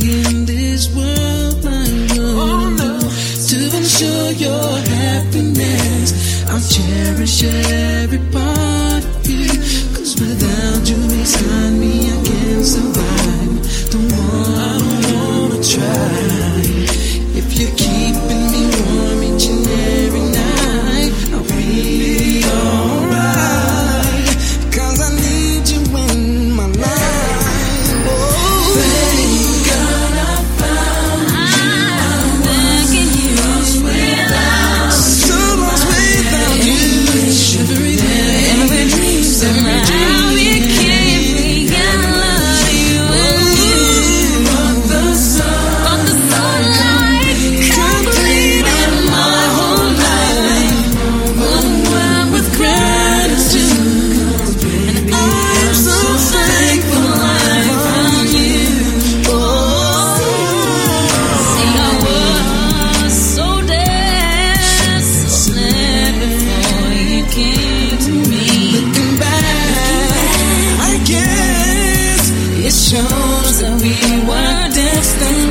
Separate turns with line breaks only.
in this world I oh, To ensure your happiness, I'll cherish every part of you. Cause without you, it's not. knows
that we were destined.